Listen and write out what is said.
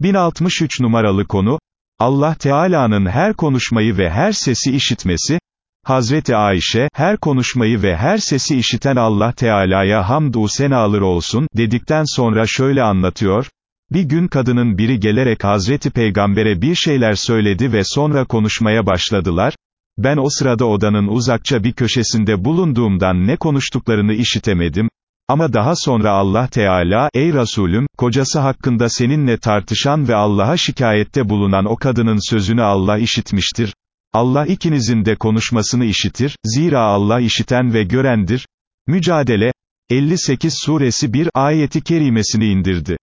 1063 numaralı konu, Allah Teala'nın her konuşmayı ve her sesi işitmesi, Hazreti Ayşe, her konuşmayı ve her sesi işiten Allah Teala'ya hamdü senalar olsun, dedikten sonra şöyle anlatıyor, bir gün kadının biri gelerek Hazreti Peygamber'e bir şeyler söyledi ve sonra konuşmaya başladılar, ben o sırada odanın uzakça bir köşesinde bulunduğumdan ne konuştuklarını işitemedim, ama daha sonra Allah Teala, ey Resulüm, kocası hakkında seninle tartışan ve Allah'a şikayette bulunan o kadının sözünü Allah işitmiştir. Allah ikinizin de konuşmasını işitir, zira Allah işiten ve görendir. Mücadele, 58 suresi 1 ayeti kerimesini indirdi.